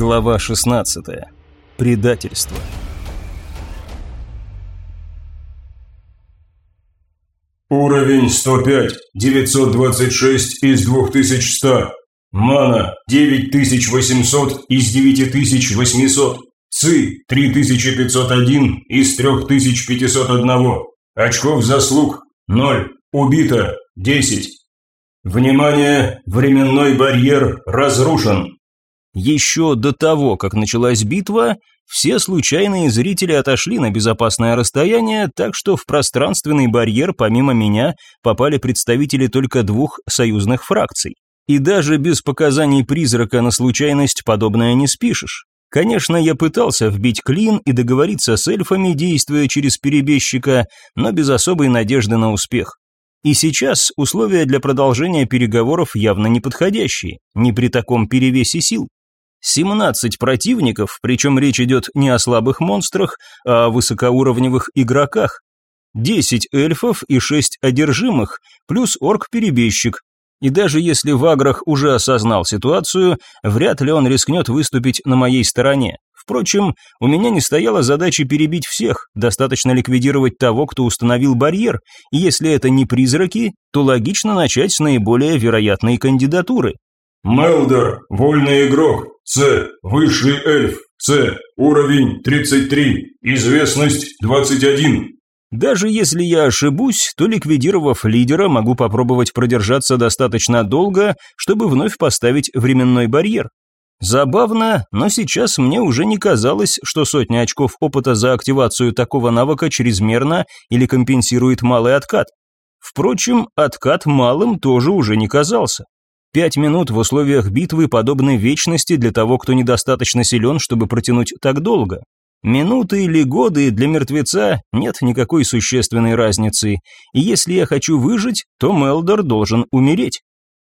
Глава 16. Предательство. Уровень 105, 926 из 2100. Мана 9800 из 9800. ЦИ 3501 из 3501. Очков заслуг 0. Убито 10. Внимание! Временной барьер разрушен. Еще до того, как началась битва, все случайные зрители отошли на безопасное расстояние, так что в пространственный барьер помимо меня попали представители только двух союзных фракций. И даже без показаний призрака на случайность подобное не спишешь. Конечно, я пытался вбить клин и договориться с эльфами, действуя через перебежчика, но без особой надежды на успех. И сейчас условия для продолжения переговоров явно неподходящие, не при таком перевесе сил. 17 противников, причем речь идет не о слабых монстрах, а о высокоуровневых игроках. 10 эльфов и 6 одержимых, плюс орк-перебежчик. И даже если Ваграх уже осознал ситуацию, вряд ли он рискнет выступить на моей стороне. Впрочем, у меня не стояла задача перебить всех, достаточно ликвидировать того, кто установил барьер, и если это не призраки, то логично начать с наиболее вероятной кандидатуры. Мелдер, вольный игрок, С, высший эльф, С, уровень 33, известность 21. Даже если я ошибусь, то ликвидировав лидера, могу попробовать продержаться достаточно долго, чтобы вновь поставить временной барьер. Забавно, но сейчас мне уже не казалось, что сотня очков опыта за активацию такого навыка чрезмерно или компенсирует малый откат. Впрочем, откат малым тоже уже не казался. Пять минут в условиях битвы подобны вечности для того, кто недостаточно силен, чтобы протянуть так долго. Минуты или годы для мертвеца нет никакой существенной разницы, и если я хочу выжить, то Мелдор должен умереть.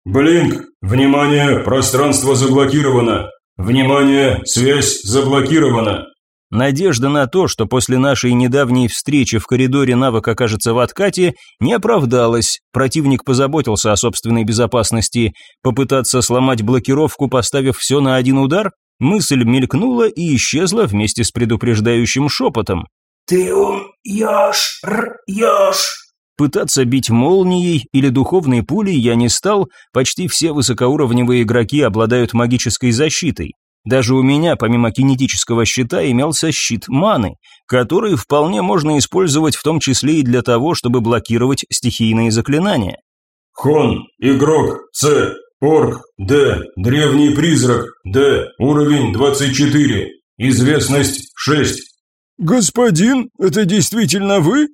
Блинк, внимание, пространство заблокировано. Внимание, связь заблокирована. Надежда на то, что после нашей недавней встречи в коридоре навык окажется в откате, не оправдалась. Противник позаботился о собственной безопасности. Попытаться сломать блокировку, поставив все на один удар? Мысль мелькнула и исчезла вместе с предупреждающим шепотом. «Ты умьешь, рьешь». Пытаться бить молнией или духовной пулей я не стал, почти все высокоуровневые игроки обладают магической защитой. Даже у меня, помимо кинетического щита, имелся щит маны, который вполне можно использовать в том числе и для того, чтобы блокировать стихийные заклинания. Хон, игрок, С, орк, Д, древний призрак, Д, уровень 24, известность 6. «Господин, это действительно вы?»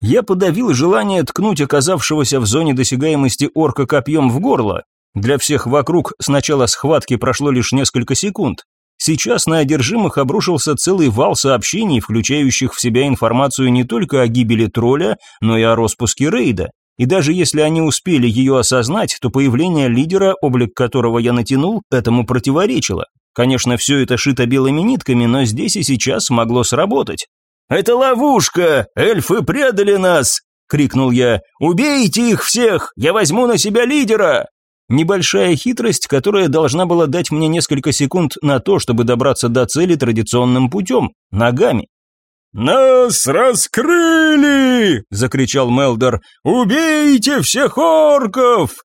Я подавил желание ткнуть оказавшегося в зоне досягаемости орка копьем в горло, для всех вокруг с начала схватки прошло лишь несколько секунд. Сейчас на одержимых обрушился целый вал сообщений, включающих в себя информацию не только о гибели тролля, но и о распуске рейда. И даже если они успели ее осознать, то появление лидера, облик которого я натянул, этому противоречило. Конечно, все это шито белыми нитками, но здесь и сейчас могло сработать. «Это ловушка! Эльфы предали нас!» — крикнул я. «Убейте их всех! Я возьму на себя лидера!» Небольшая хитрость, которая должна была дать мне несколько секунд на то, чтобы добраться до цели традиционным путем, ногами. «Нас раскрыли!» – закричал Мелдор. «Убейте всех орков!»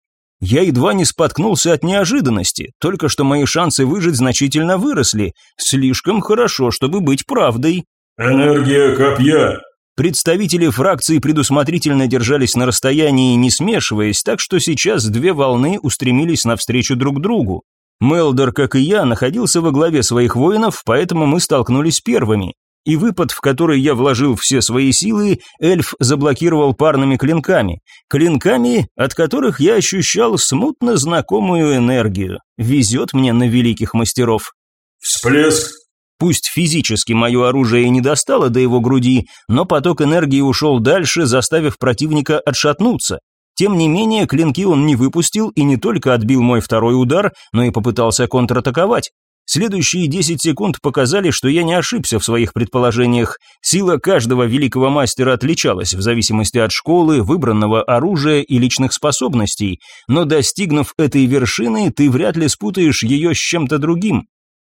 Я едва не споткнулся от неожиданности, только что мои шансы выжить значительно выросли. Слишком хорошо, чтобы быть правдой. «Энергия копья!» Представители фракции предусмотрительно держались на расстоянии, не смешиваясь, так что сейчас две волны устремились навстречу друг другу. Мелдор, как и я, находился во главе своих воинов, поэтому мы столкнулись первыми. И выпад, в который я вложил все свои силы, эльф заблокировал парными клинками. Клинками, от которых я ощущал смутно знакомую энергию. Везет мне на великих мастеров. «Всплеск Пусть физически мое оружие и не достало до его груди, но поток энергии ушел дальше, заставив противника отшатнуться. Тем не менее, клинки он не выпустил и не только отбил мой второй удар, но и попытался контратаковать. Следующие 10 секунд показали, что я не ошибся в своих предположениях. Сила каждого великого мастера отличалась в зависимости от школы, выбранного оружия и личных способностей, но достигнув этой вершины, ты вряд ли спутаешь ее с чем-то другим.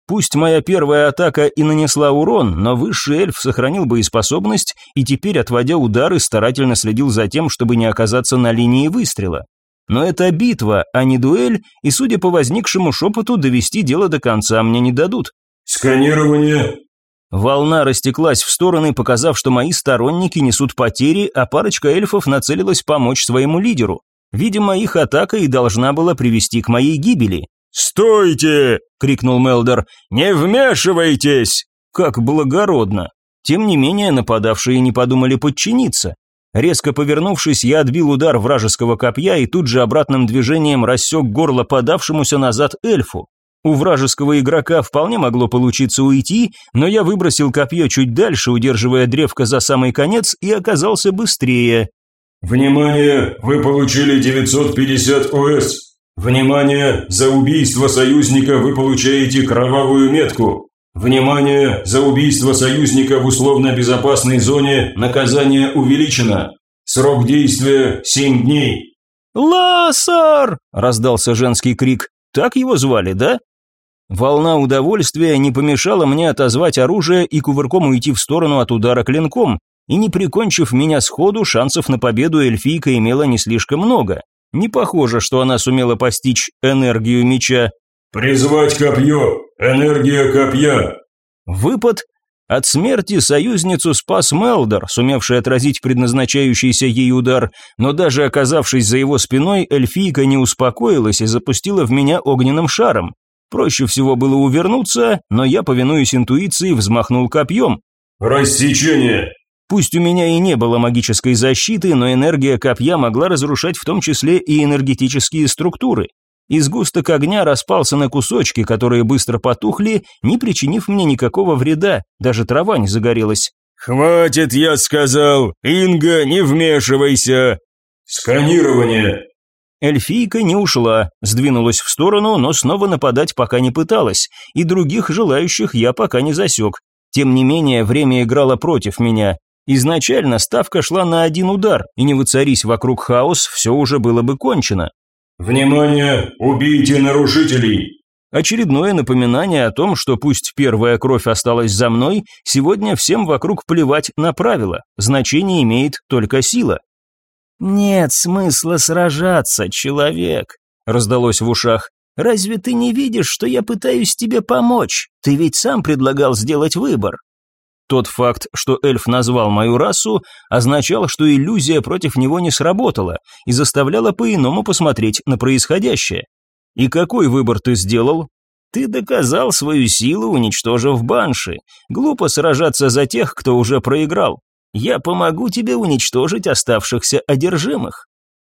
Пусть моя первая атака и нанесла урон, но высший эльф сохранил боеспособность и теперь, отводя удары, старательно следил за тем, чтобы не оказаться на линии выстрела. Но это битва, а не дуэль, и, судя по возникшему шепоту, довести дело до конца мне не дадут. «Сканирование!» Волна растеклась в стороны, показав, что мои сторонники несут потери, а парочка эльфов нацелилась помочь своему лидеру. Видимо, их атака и должна была привести к моей гибели. «Стойте!» – крикнул Мелдер. «Не вмешивайтесь!» Как благородно. Тем не менее, нападавшие не подумали подчиниться. Резко повернувшись, я отбил удар вражеского копья и тут же обратным движением рассек горло подавшемуся назад эльфу. У вражеского игрока вполне могло получиться уйти, но я выбросил копье чуть дальше, удерживая древко за самый конец, и оказался быстрее. «Внимание! Вы получили 950 ОС! Внимание! За убийство союзника вы получаете кровавую метку! Внимание! За убийство союзника в условно безопасной зоне наказание увеличено! Срок действия 7 дней!» «Лассар!» – раздался женский крик. «Так его звали, да?» Волна удовольствия не помешала мне отозвать оружие и кувырком уйти в сторону от удара клинком, и не прикончив меня сходу, шансов на победу эльфийка имела не слишком много. Не похоже, что она сумела постичь энергию меча. «Призвать копье! Энергия копья!» Выпад. От смерти союзницу спас Мелдор, сумевший отразить предназначающийся ей удар, но даже оказавшись за его спиной, эльфийка не успокоилась и запустила в меня огненным шаром. Проще всего было увернуться, но я, повинуясь интуиции, взмахнул копьем. «Рассечение!» Пусть у меня и не было магической защиты, но энергия копья могла разрушать в том числе и энергетические структуры. Изгусток огня распался на кусочки, которые быстро потухли, не причинив мне никакого вреда, даже трава не загорелась. «Хватит, я сказал! Инга, не вмешивайся!» «Сканирование!» Эльфийка не ушла, сдвинулась в сторону, но снова нападать пока не пыталась, и других желающих я пока не засек. Тем не менее, время играло против меня. Изначально ставка шла на один удар, и не воцарись вокруг хаос, все уже было бы кончено. «Внимание! Убейте нарушителей!» Очередное напоминание о том, что пусть первая кровь осталась за мной, сегодня всем вокруг плевать на правила, значение имеет только сила. «Нет смысла сражаться, человек», — раздалось в ушах. «Разве ты не видишь, что я пытаюсь тебе помочь? Ты ведь сам предлагал сделать выбор». Тот факт, что эльф назвал мою расу, означал, что иллюзия против него не сработала и заставляла по-иному посмотреть на происходящее. И какой выбор ты сделал? Ты доказал свою силу, уничтожив банши. Глупо сражаться за тех, кто уже проиграл. Я помогу тебе уничтожить оставшихся одержимых.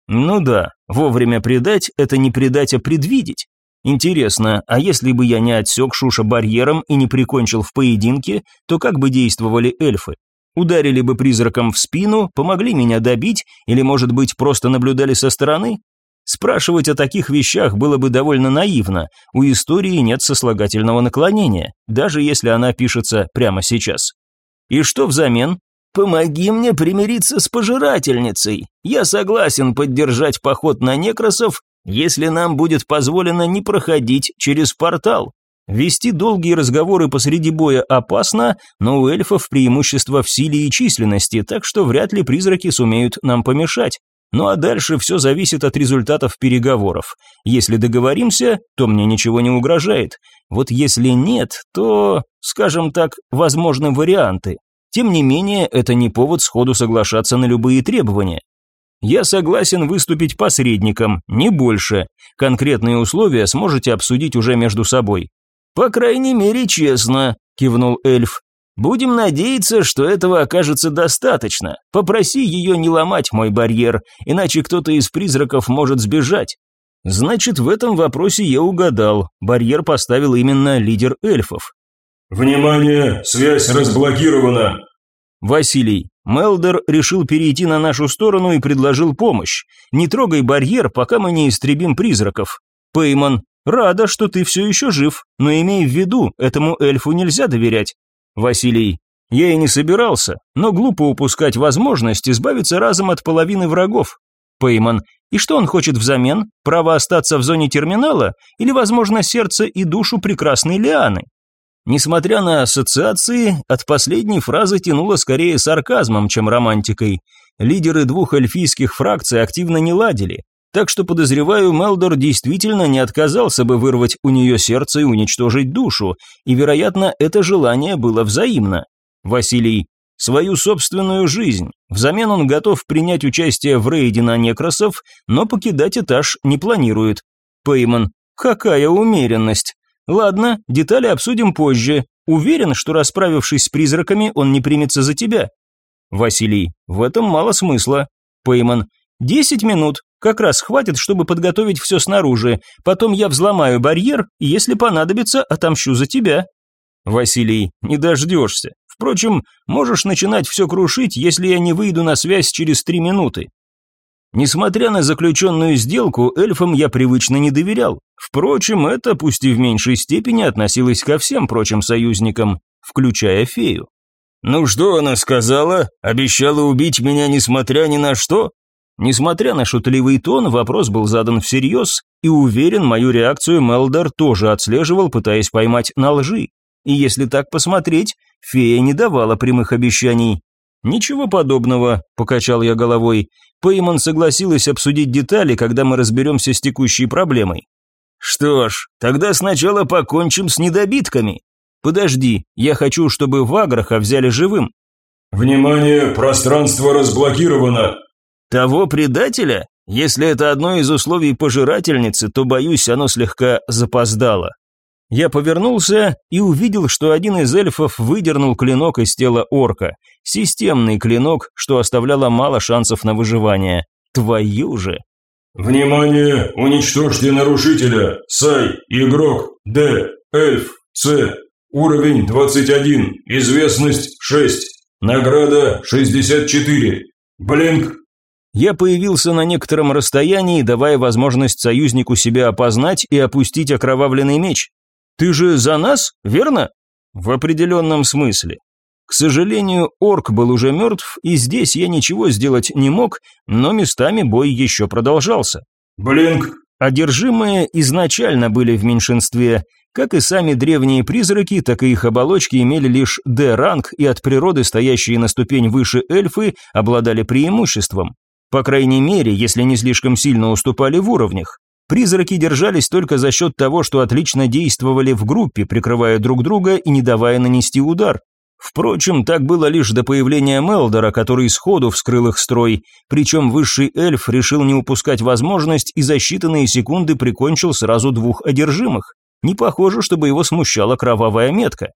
Ну да, вовремя предать – это не предать, а предвидеть. Интересно, а если бы я не отсек Шуша барьером и не прикончил в поединке, то как бы действовали эльфы? Ударили бы призраком в спину, помогли меня добить, или, может быть, просто наблюдали со стороны? Спрашивать о таких вещах было бы довольно наивно, у истории нет сослагательного наклонения, даже если она пишется прямо сейчас. И что взамен? «Помоги мне примириться с пожирательницей. Я согласен поддержать поход на некросов, если нам будет позволено не проходить через портал. Вести долгие разговоры посреди боя опасно, но у эльфов преимущество в силе и численности, так что вряд ли призраки сумеют нам помешать. Ну а дальше все зависит от результатов переговоров. Если договоримся, то мне ничего не угрожает. Вот если нет, то, скажем так, возможны варианты. Тем не менее, это не повод сходу соглашаться на любые требования. Я согласен выступить посредником, не больше. Конкретные условия сможете обсудить уже между собой. По крайней мере, честно, кивнул эльф. Будем надеяться, что этого окажется достаточно. Попроси ее не ломать мой барьер, иначе кто-то из призраков может сбежать. Значит, в этом вопросе я угадал. Барьер поставил именно лидер эльфов. «Внимание! Связь разблокирована!» «Василий, Мелдер решил перейти на нашу сторону и предложил помощь. Не трогай барьер, пока мы не истребим призраков. Пейман, рада, что ты все еще жив, но имей в виду, этому эльфу нельзя доверять. Василий, я и не собирался, но глупо упускать возможность избавиться разом от половины врагов. Пейман, и что он хочет взамен? Право остаться в зоне терминала? Или, возможно, сердце и душу прекрасной Лианы? Несмотря на ассоциации, от последней фразы тянуло скорее сарказмом, чем романтикой. Лидеры двух эльфийских фракций активно не ладили, так что, подозреваю, Мелдор действительно не отказался бы вырвать у нее сердце и уничтожить душу, и, вероятно, это желание было взаимно. Василий, свою собственную жизнь. Взамен он готов принять участие в рейде на некросов, но покидать этаж не планирует. Пейман, какая умеренность. Ладно, детали обсудим позже. Уверен, что расправившись с призраками, он не примется за тебя. Василий, в этом мало смысла. Пейман, десять минут, как раз хватит, чтобы подготовить все снаружи. Потом я взломаю барьер, и если понадобится, отомщу за тебя. Василий, не дождешься. Впрочем, можешь начинать все крушить, если я не выйду на связь через три минуты. Несмотря на заключенную сделку, эльфам я привычно не доверял. Впрочем, это, пусть и в меньшей степени, относилось ко всем прочим союзникам, включая фею. «Ну что она сказала? Обещала убить меня несмотря ни на что?» Несмотря на шутливый тон, вопрос был задан всерьез, и уверен, мою реакцию Мелдор тоже отслеживал, пытаясь поймать на лжи. И если так посмотреть, фея не давала прямых обещаний. «Ничего подобного», – покачал я головой. Пейман согласилась обсудить детали, когда мы разберемся с текущей проблемой. «Что ж, тогда сначала покончим с недобитками. Подожди, я хочу, чтобы Ваграха взяли живым». «Внимание, пространство разблокировано!» «Того предателя? Если это одно из условий пожирательницы, то, боюсь, оно слегка запоздало». Я повернулся и увидел, что один из эльфов выдернул клинок из тела орка. Системный клинок, что оставляло мало шансов на выживание. Твою же! «Внимание! Уничтожьте нарушителя! Сай, игрок, Д, эльф, С, уровень 21, известность 6, награда 64, блинк!» Я появился на некотором расстоянии, давая возможность союзнику себя опознать и опустить окровавленный меч. Ты же за нас, верно? В определенном смысле. К сожалению, орк был уже мертв, и здесь я ничего сделать не мог, но местами бой еще продолжался. Блинк! Одержимые изначально были в меньшинстве. Как и сами древние призраки, так и их оболочки имели лишь D-ранг, и от природы стоящие на ступень выше эльфы обладали преимуществом. По крайней мере, если не слишком сильно уступали в уровнях. Призраки держались только за счет того, что отлично действовали в группе, прикрывая друг друга и не давая нанести удар. Впрочем, так было лишь до появления Мелдора, который сходу вскрыл их строй, причем высший эльф решил не упускать возможность и за считанные секунды прикончил сразу двух одержимых. Не похоже, чтобы его смущала кровавая метка.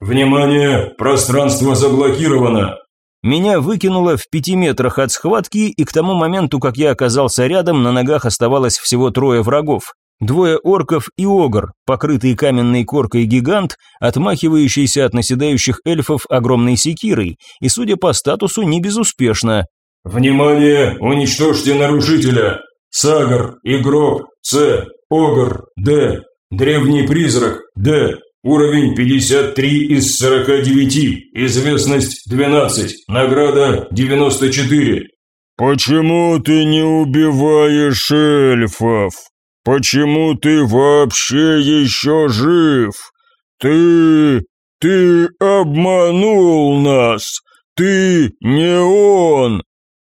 «Внимание! Пространство заблокировано!» Меня выкинуло в пяти метрах от схватки, и к тому моменту, как я оказался рядом, на ногах оставалось всего трое врагов. Двое орков и огр, покрытый каменной коркой гигант, отмахивающийся от наседающих эльфов огромной секирой, и, судя по статусу, не безуспешно. «Внимание! Уничтожьте нарушителя! Сагар, игрок, С, огр, Д, древний призрак, Д, Уровень 53 из 49. Известность 12. Награда 94. Почему ты не убиваешь эльфов? Почему ты вообще еще жив? Ты... ты обманул нас. Ты не он.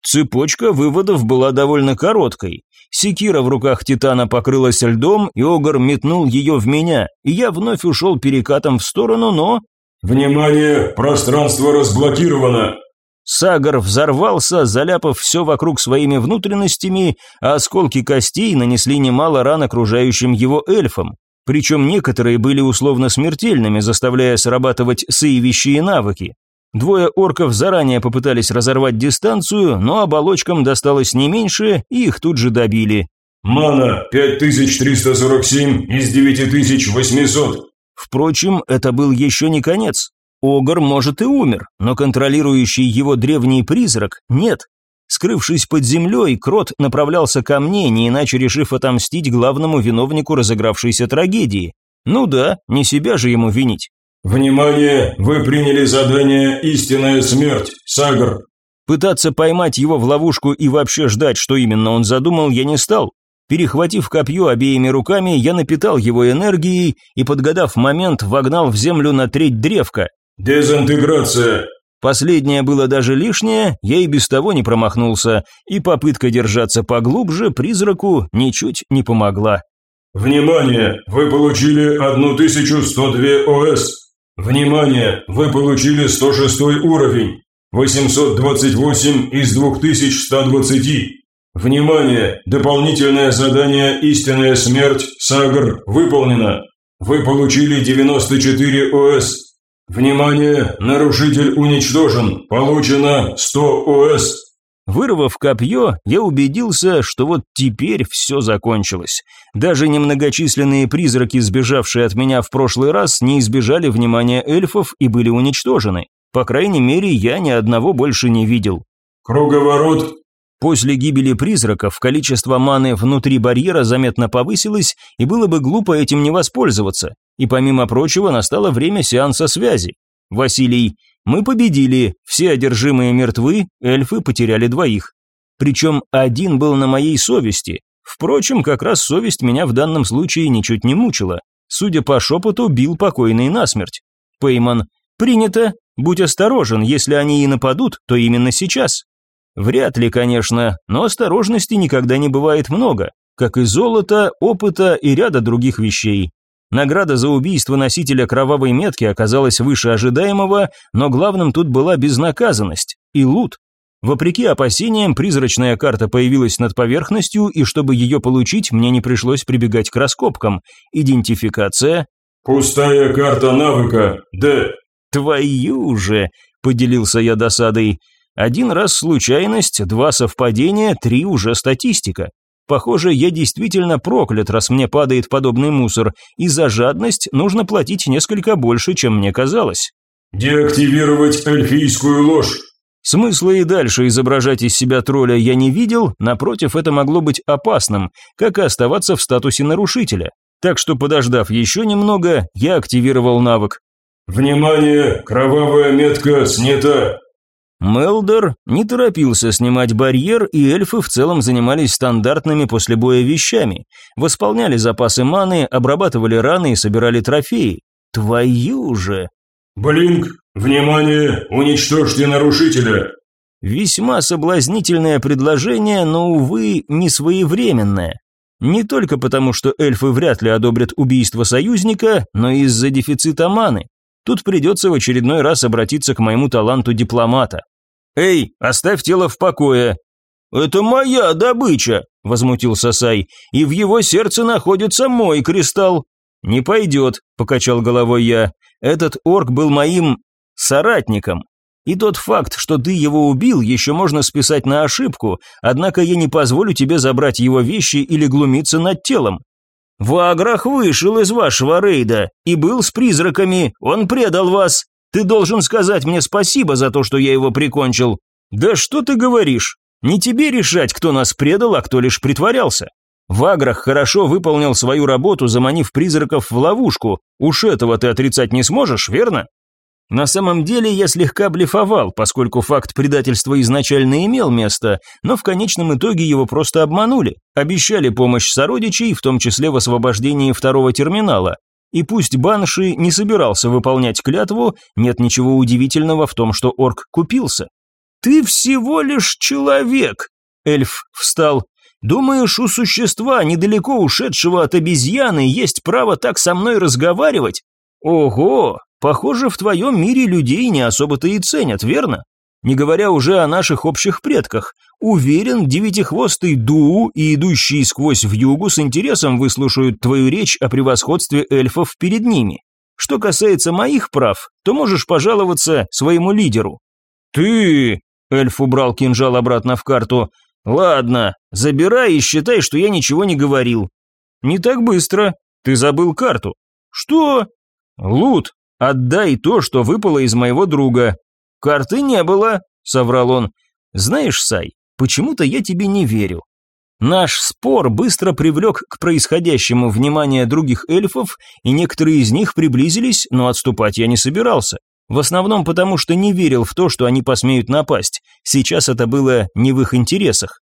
Цепочка выводов была довольно короткой. Секира в руках Титана покрылась льдом, и Огр метнул ее в меня, и я вновь ушел перекатом в сторону, но... «Внимание! Пространство разблокировано!» Сагар взорвался, заляпав все вокруг своими внутренностями, а осколки костей нанесли немало ран окружающим его эльфам. Причем некоторые были условно смертельными, заставляя срабатывать сыевищие навыки. Двое орков заранее попытались разорвать дистанцию, но оболочкам досталось не меньше, и их тут же добили. «Мана 5347 из 9800». Впрочем, это был еще не конец. Огр, может, и умер, но контролирующий его древний призрак нет. Скрывшись под землей, Крот направлялся ко мне, не иначе решив отомстить главному виновнику разыгравшейся трагедии. Ну да, не себя же ему винить. «Внимание! Вы приняли задание «Истинная смерть», Сагр!» Пытаться поймать его в ловушку и вообще ждать, что именно он задумал, я не стал. Перехватив копье обеими руками, я напитал его энергией и, подгадав момент, вогнал в землю на треть древка. «Дезинтеграция!» Последнее было даже лишнее, я и без того не промахнулся, и попытка держаться поглубже призраку ничуть не помогла. «Внимание! Вы получили 1102 ОС! Внимание! Вы получили 106 уровень! 828 из 2120! Внимание! Дополнительное задание «Истинная смерть» Сагр выполнено! Вы получили 94 ОС! «Внимание! Нарушитель уничтожен! Получено 100 ОС!» Вырвав копье, я убедился, что вот теперь все закончилось. Даже немногочисленные призраки, сбежавшие от меня в прошлый раз, не избежали внимания эльфов и были уничтожены. По крайней мере, я ни одного больше не видел. «Круговорот После гибели призраков количество маны внутри барьера заметно повысилось, и было бы глупо этим не воспользоваться. И помимо прочего, настало время сеанса связи. Василий, мы победили, все одержимые мертвы, эльфы потеряли двоих. Причем один был на моей совести. Впрочем, как раз совесть меня в данном случае ничуть не мучила. Судя по шепоту, бил покойный насмерть. Пейман, принято, будь осторожен, если они и нападут, то именно сейчас. Вряд ли, конечно, но осторожности никогда не бывает много, как и золота, опыта и ряда других вещей. Награда за убийство носителя кровавой метки оказалась выше ожидаемого, но главным тут была безнаказанность и лут. Вопреки опасениям, призрачная карта появилась над поверхностью, и чтобы ее получить, мне не пришлось прибегать к раскопкам. Идентификация. «Пустая карта навыка, Д». «Твою же!» – поделился я досадой. Один раз случайность, два совпадения, три уже статистика. Похоже, я действительно проклят, раз мне падает подобный мусор, и за жадность нужно платить несколько больше, чем мне казалось. «Деактивировать эльфийскую ложь». Смысла и дальше изображать из себя тролля я не видел, напротив, это могло быть опасным, как и оставаться в статусе нарушителя. Так что, подождав еще немного, я активировал навык. «Внимание! Кровавая метка снята!» Мелдер не торопился снимать барьер, и эльфы в целом занимались стандартными после боя вещами. Восполняли запасы маны, обрабатывали раны и собирали трофеи. Твою же! «Блинк! Внимание! Уничтожьте нарушителя!» Весьма соблазнительное предложение, но, увы, не своевременное. Не только потому, что эльфы вряд ли одобрят убийство союзника, но и из-за дефицита маны. Тут придется в очередной раз обратиться к моему таланту дипломата. «Эй, оставь тело в покое!» «Это моя добыча!» – возмутился Сай. «И в его сердце находится мой кристалл!» «Не пойдет», – покачал головой я. «Этот орк был моим... соратником. И тот факт, что ты его убил, еще можно списать на ошибку, однако я не позволю тебе забрать его вещи или глумиться над телом. Ваграх вышел из вашего рейда и был с призраками, он предал вас. Ты должен сказать мне спасибо за то, что я его прикончил. Да что ты говоришь? Не тебе решать, кто нас предал, а кто лишь притворялся. Ваграх хорошо выполнил свою работу, заманив призраков в ловушку. Уж этого ты отрицать не сможешь, верно? На самом деле я слегка блефовал, поскольку факт предательства изначально имел место, но в конечном итоге его просто обманули. Обещали помощь сородичей, в том числе в освобождении второго терминала. И пусть Банши не собирался выполнять клятву, нет ничего удивительного в том, что орк купился. «Ты всего лишь человек!» Эльф встал. «Думаешь, у существа, недалеко ушедшего от обезьяны, есть право так со мной разговаривать? Ого, Похоже, в твоем мире людей не особо-то и ценят, верно? Не говоря уже о наших общих предках. Уверен, девятихвостый Ду и идущий сквозь вьюгу с интересом выслушают твою речь о превосходстве эльфов перед ними. Что касается моих прав, то можешь пожаловаться своему лидеру. Ты... Эльф убрал кинжал обратно в карту. Ладно, забирай и считай, что я ничего не говорил. Не так быстро. Ты забыл карту. Что? Лут, Отдай то, что выпало из моего друга. Карты не было, соврал он. Знаешь, Сай, почему-то я тебе не верю. Наш спор быстро привлек к происходящему внимание других эльфов, и некоторые из них приблизились, но отступать я не собирался. В основном потому, что не верил в то, что они посмеют напасть. Сейчас это было не в их интересах.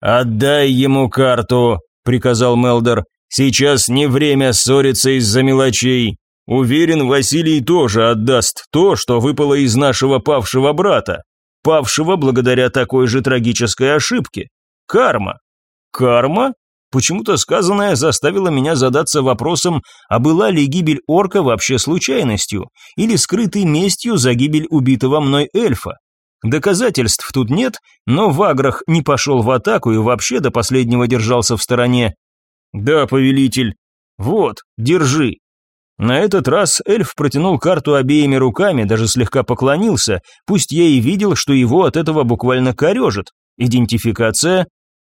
«Отдай ему карту», приказал Мелдер. «Сейчас не время ссориться из-за мелочей. Уверен, Василий тоже отдаст то, что выпало из нашего павшего брата. Павшего благодаря такой же трагической ошибке. Карма. Карма? Почему-то сказанное заставило меня задаться вопросом, а была ли гибель орка вообще случайностью, или скрытой местью за гибель убитого мной эльфа. Доказательств тут нет, но Ваграх не пошел в атаку и вообще до последнего держался в стороне. «Да, повелитель. Вот, держи». На этот раз эльф протянул карту обеими руками, даже слегка поклонился, пусть я и видел, что его от этого буквально корежит. Идентификация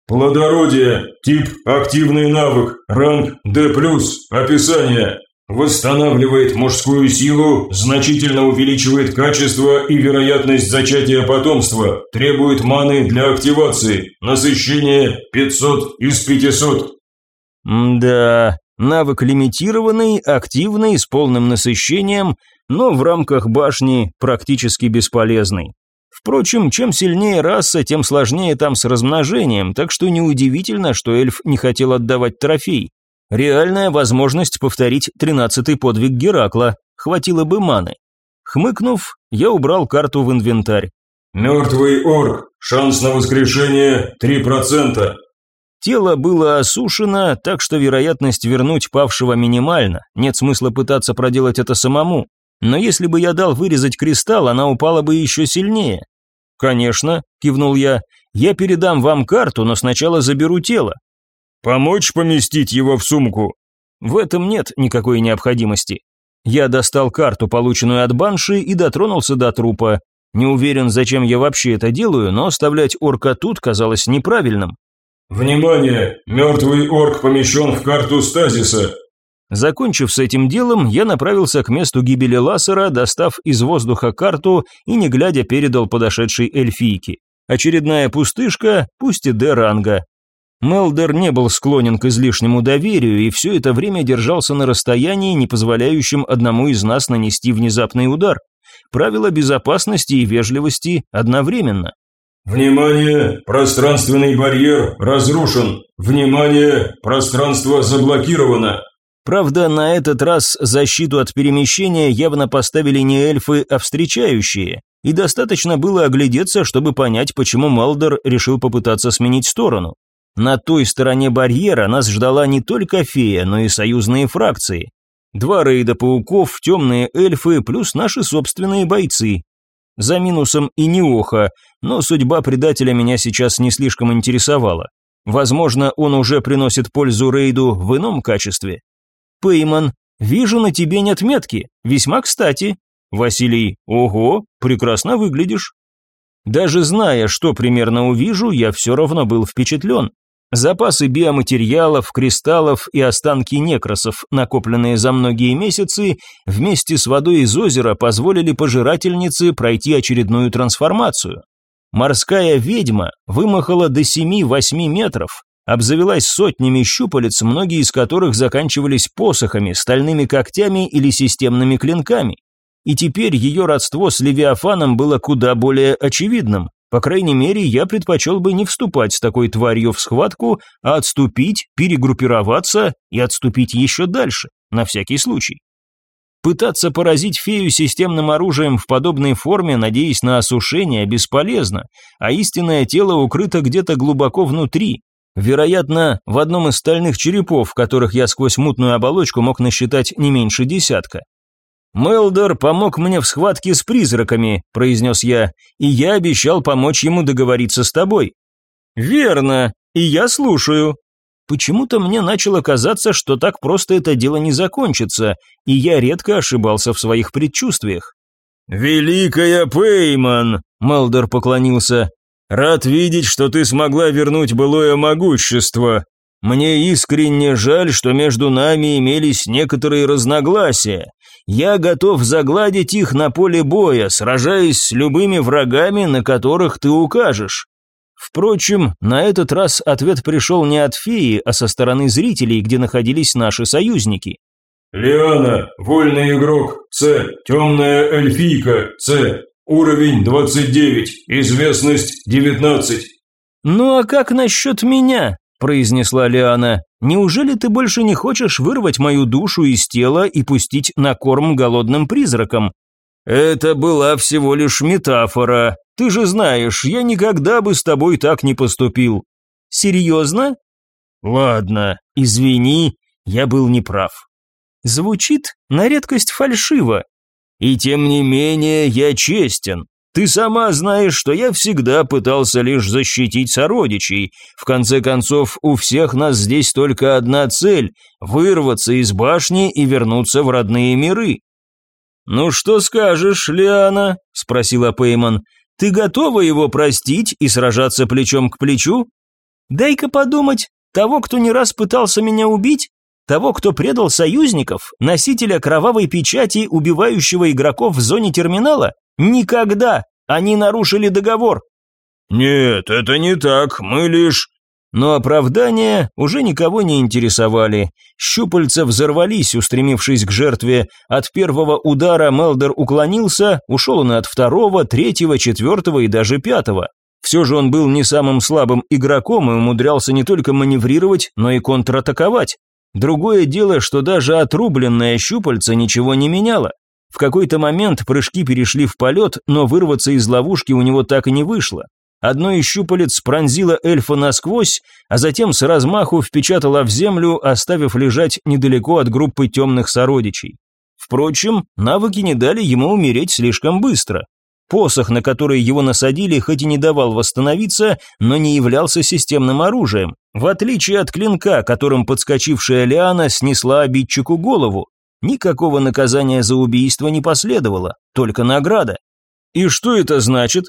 Плодородие. Тип активный навык. Ранг D+. Описание. Восстанавливает мужскую силу, значительно увеличивает качество и вероятность зачатия потомства, требует маны для активации, насыщение 500 из 500. да, навык лимитированный, активный, с полным насыщением, но в рамках башни практически бесполезный. Впрочем, чем сильнее раса, тем сложнее там с размножением, так что неудивительно, что эльф не хотел отдавать трофей. Реальная возможность повторить тринадцатый подвиг Геракла, хватило бы маны. Хмыкнув, я убрал карту в инвентарь. «Мертвый орк, шанс на воскрешение 3%. Тело было осушено, так что вероятность вернуть павшего минимальна, нет смысла пытаться проделать это самому. Но если бы я дал вырезать кристалл, она упала бы еще сильнее. «Конечно», – кивнул я, – «я передам вам карту, но сначала заберу тело». «Помочь поместить его в сумку?» «В этом нет никакой необходимости». Я достал карту, полученную от банши, и дотронулся до трупа. Не уверен, зачем я вообще это делаю, но оставлять орка тут казалось неправильным. «Внимание! Мертвый орк помещен в карту стазиса. Закончив с этим делом, я направился к месту гибели Лассера, достав из воздуха карту и не глядя передал подошедшей эльфийке. Очередная пустышка, пусть и Д-ранга. Мелдер не был склонен к излишнему доверию и все это время держался на расстоянии, не позволяющем одному из нас нанести внезапный удар. Правила безопасности и вежливости одновременно. «Внимание! Пространственный барьер разрушен! Внимание! Пространство заблокировано!» Правда, на этот раз защиту от перемещения явно поставили не эльфы, а встречающие, и достаточно было оглядеться, чтобы понять, почему Малдер решил попытаться сменить сторону. На той стороне барьера нас ждала не только фея, но и союзные фракции. Два рейда пауков, темные эльфы, плюс наши собственные бойцы. За минусом и неоха, но судьба предателя меня сейчас не слишком интересовала. Возможно, он уже приносит пользу рейду в ином качестве. Пейман, вижу на тебе нет метки, весьма кстати. Василий, ого, прекрасно выглядишь. Даже зная, что примерно увижу, я все равно был впечатлен. Запасы биоматериалов, кристаллов и останки некросов, накопленные за многие месяцы, вместе с водой из озера позволили пожирательнице пройти очередную трансформацию. Морская ведьма вымахала до 7-8 метров, обзавелась сотнями щупалец, многие из которых заканчивались посохами, стальными когтями или системными клинками. И теперь ее родство с Левиафаном было куда более очевидным. По крайней мере, я предпочел бы не вступать с такой тварью в схватку, а отступить, перегруппироваться и отступить еще дальше, на всякий случай. Пытаться поразить фею системным оружием в подобной форме, надеясь на осушение, бесполезно, а истинное тело укрыто где-то глубоко внутри, Вероятно, в одном из стальных черепов, которых я сквозь мутную оболочку мог насчитать не меньше десятка. «Мелдор помог мне в схватке с призраками», – произнес я, – «и я обещал помочь ему договориться с тобой». «Верно, и я слушаю». Почему-то мне начало казаться, что так просто это дело не закончится, и я редко ошибался в своих предчувствиях. «Великая Пейман!» – Мелдор поклонился. Рад видеть, что ты смогла вернуть былое могущество. Мне искренне жаль, что между нами имелись некоторые разногласия. Я готов загладить их на поле боя, сражаясь с любыми врагами, на которых ты укажешь. Впрочем, на этот раз ответ пришел не от феи, а со стороны зрителей, где находились наши союзники. «Лиана, вольный игрок, С, темная эльфийка, С, Уровень 29, известность 19. Ну а как насчет меня? произнесла Лиана. «Неужели ты больше не хочешь вырвать мою душу из тела и пустить на корм голодным призракам?» «Это была всего лишь метафора. Ты же знаешь, я никогда бы с тобой так не поступил». «Серьезно?» «Ладно, извини, я был неправ». Звучит на редкость фальшиво. «И тем не менее я честен. Ты сама знаешь, что я всегда пытался лишь защитить сородичей. В конце концов, у всех нас здесь только одна цель – вырваться из башни и вернуться в родные миры». «Ну что скажешь, Лиана?» – спросила Пейман. «Ты готова его простить и сражаться плечом к плечу?» «Дай-ка подумать. Того, кто не раз пытался меня убить? Того, кто предал союзников, носителя кровавой печати, убивающего игроков в зоне терминала? Никогда! Они нарушили договор!» «Нет, это не так, мы лишь...» Но оправдания уже никого не интересовали. Щупальца взорвались, устремившись к жертве. От первого удара Мелдер уклонился, ушел он от второго, третьего, четвертого и даже пятого. Все же он был не самым слабым игроком и умудрялся не только маневрировать, но и контратаковать. Другое дело, что даже отрубленное щупальце ничего не меняло. В какой-то момент прыжки перешли в полет, но вырваться из ловушки у него так и не вышло. Одно из щупалец пронзило эльфа насквозь, а затем с размаху впечатало в землю, оставив лежать недалеко от группы темных сородичей. Впрочем, навыки не дали ему умереть слишком быстро. Посох, на который его насадили, хоть и не давал восстановиться, но не являлся системным оружием, в отличие от клинка, которым подскочившая Лиана снесла обидчику голову. Никакого наказания за убийство не последовало, только награда. И что это значит?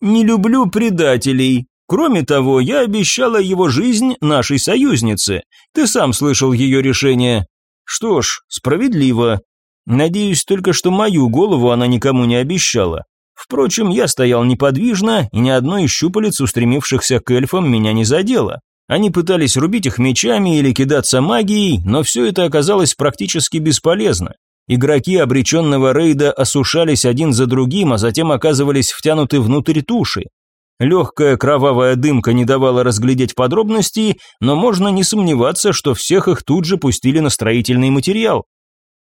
Не люблю предателей. Кроме того, я обещала его жизнь нашей союзнице. Ты сам слышал ее решение. Что ж, справедливо. Надеюсь только, что мою голову она никому не обещала. Впрочем, я стоял неподвижно, и ни одно из щупалец, устремившихся к эльфам, меня не задело. Они пытались рубить их мечами или кидаться магией, но все это оказалось практически бесполезно. Игроки обреченного рейда осушались один за другим, а затем оказывались втянуты внутрь туши. Легкая кровавая дымка не давала разглядеть подробности, но можно не сомневаться, что всех их тут же пустили на строительный материал.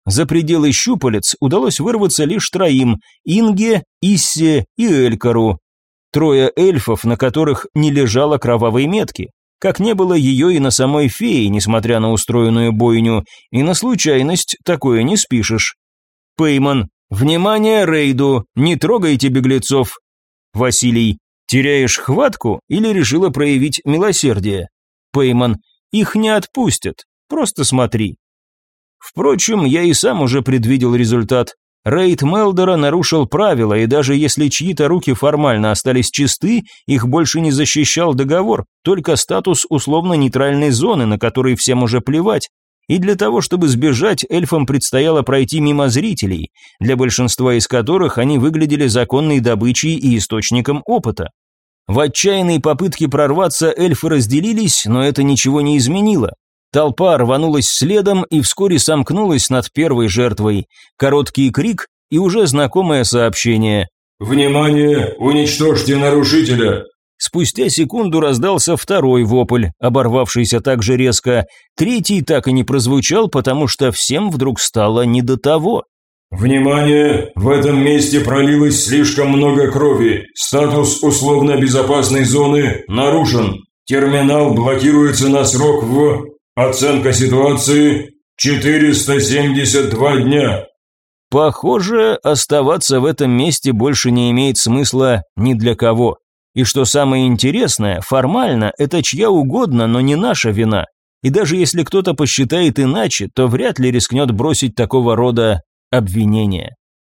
За пределы щупалец удалось вырваться лишь троим – Инге, Иссе и Элькару. Трое эльфов, на которых не лежало кровавой метки как не было ее и на самой фее, несмотря на устроенную бойню, и на случайность такое не спишешь. Пейман, внимание рейду, не трогайте беглецов. Василий, теряешь хватку или решила проявить милосердие? Пейман, их не отпустят, просто смотри. Впрочем, я и сам уже предвидел результат. Рейд Мелдера нарушил правила, и даже если чьи-то руки формально остались чисты, их больше не защищал договор, только статус условно-нейтральной зоны, на который всем уже плевать. И для того, чтобы сбежать, эльфам предстояло пройти мимо зрителей, для большинства из которых они выглядели законной добычей и источником опыта. В отчаянной попытке прорваться эльфы разделились, но это ничего не изменило. Толпа рванулась следом и вскоре сомкнулась над первой жертвой. Короткий крик и уже знакомое сообщение. «Внимание! Уничтожьте нарушителя!» Спустя секунду раздался второй вопль, оборвавшийся так же резко. Третий так и не прозвучал, потому что всем вдруг стало не до того. «Внимание! В этом месте пролилось слишком много крови. Статус условно-безопасной зоны нарушен. Терминал блокируется на срок в... Оценка ситуации 472 дня. Похоже, оставаться в этом месте больше не имеет смысла ни для кого. И что самое интересное, формально это чья угодно, но не наша вина. И даже если кто-то посчитает иначе, то вряд ли рискнет бросить такого рода обвинения.